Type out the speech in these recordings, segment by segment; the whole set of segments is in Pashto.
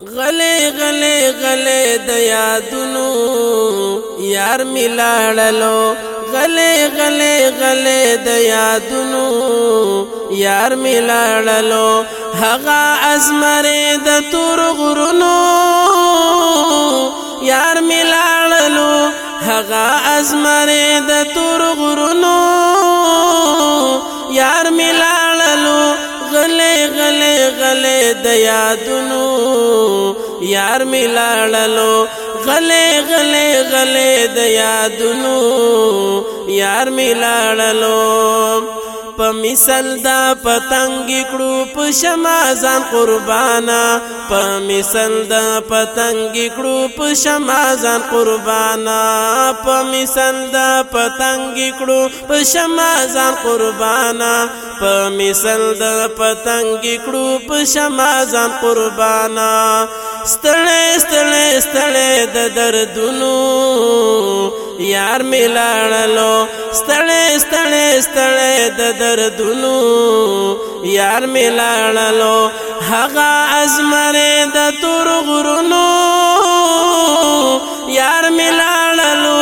غلی غلی غلی د یادونو یار ملاړلو غلی غلی غلی د یادونو یار ملاړلو هغه ازمره د تور غرونو یار ملاړلو هغه ازمره د تور غرونو یار ملاړلو غلی غلی غلی د یادونو یار ملاړلو غلې غلې غلې د یادونو یار ملاړلو په مثال دا پتنګ کړو په شمع ځان قربانا په مثال دا پتنګ کړو په شمع ځان قربانا په مثال دا پتنګ کړو په شمع ځان قربانا په مثل د پتنګ کړو په شمع ځان قربانا ستړې ستړې ستړې د دردونو یار ملاړلو ستړې ستړې ستړې د دردونو یار ملاړلو هغه ازمره د تور غرونو یار ملاړلو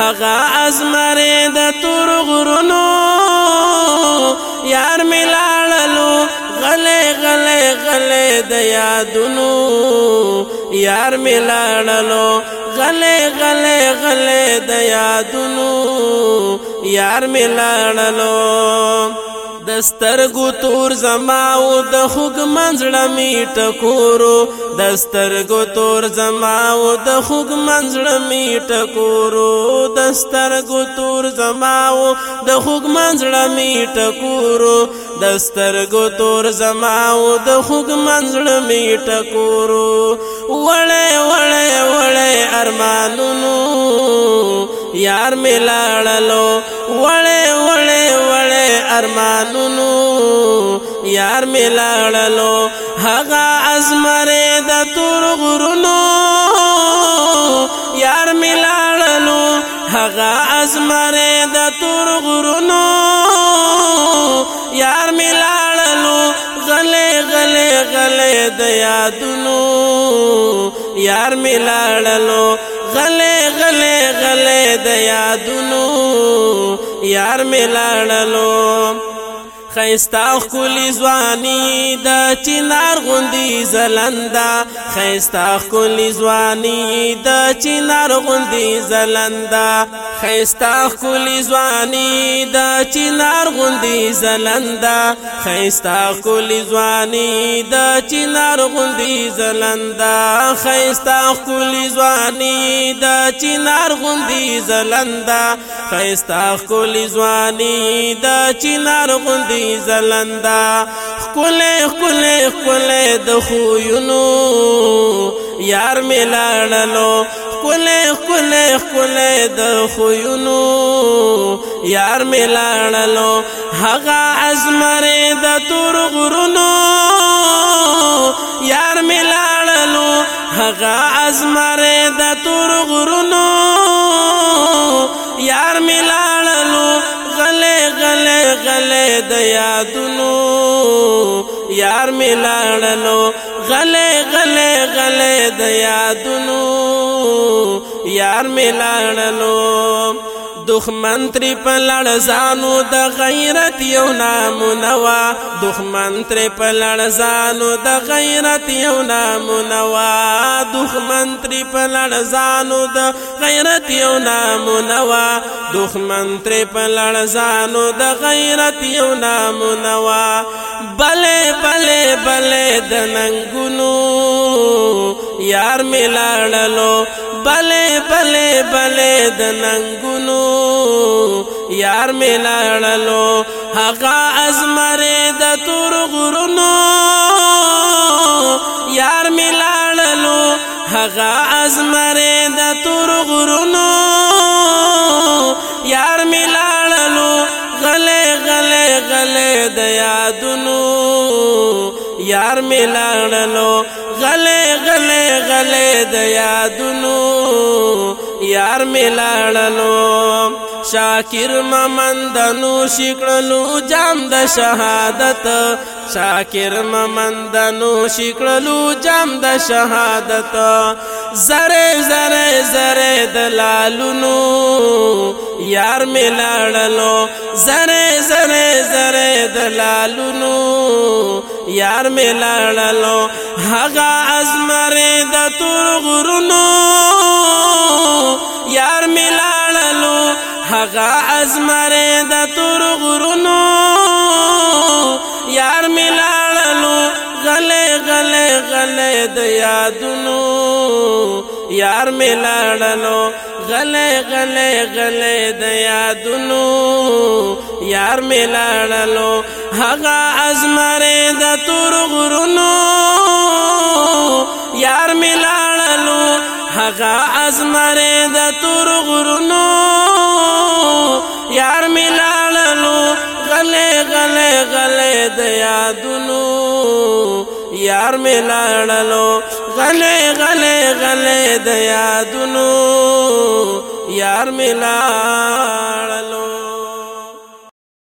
هغه ازمره د تور غرونو د یادونو یار ملاړلو غلې غلې غلې د یادونو یار ملاړلو دسترګو تور زما او د خوګ منځړه می ټکورو دسترګو تور زما او د خوګ منځړه می ټکورو دسترګو تور زما او د خوګ منځړه می ټکورو دسترګو تور زما او د خوګ منځړه می ټکورو وړې وړې وړې ارمانونو یار می لاړلو وړې وړې ارمانونو یار می لاړلو هغه ازمره د تور غرونو یار می لاړلو هغه ازمره د تور غرونو یار می لاړلو غلې غلې غلې د یادونو یار می لاړلو غلې غلې غلې د یادونو یار ملاړلو خیستا خلی زوانی د چنار غوندی زلندا خیستا خلی زوانی د چنار غوندی زلندا خیستا خلی زوانی د چنار غوندي زلندا خيستا کلی زواني د چنار غوندي زلندا خيستا کلی زواني د چنار غوندي زلندا خيستا کلی زواني د چنار غوندي زلندا کله کله کله د خو یونو یار ملاړلو کله کله کله د خوینو یار ملاړلو هغه ازمر د تور غرونو یار ملاړلو هغه ازمر د تور غرونو یار ملاړلو غلې غلې غلې د یادونو یار ملاړلو غلې غلې غلې د یادونو یار ملانلو دخمن تر په لړزانو د غیرت یو نام نوا دخمن تر په لړزانو د غیرت یو نام نوا دخمن تر په لړزانو د غیرت یو نام نوا دخمن تر په لړزانو د غیرت یو نام نوا بلې بلې بلې د ننګونو یار می لاړلو بلې بلې بلې د ننګونو یار می لاړلو هغه ازمره د تور غرونو غلې د یادونو یار می لاړلو غلې غلې غلې د یادونو یار می لاړلو شاکر ممندنو شکړلو جام د شهادت شاکر ممندنو شکړلو جام د شهادت زره زره زره دلالونو یار می لاړلو زره زره زره دلالونو یار می لاړلو هغه ازمر د تور غرونو یار می لاړلو هغه ازمر د تور د یادونو یار می لاړلو غلې غلې غلې د یادونو یار می لاړلو هغه ازمره د تور غرونو یار می لاړلو هغه ازمره د تور غرونو یار می لاړلو غلې غلې غلې د یادونو یار می لاړلو غلې غلې غلې د یادونو یار می لاړلو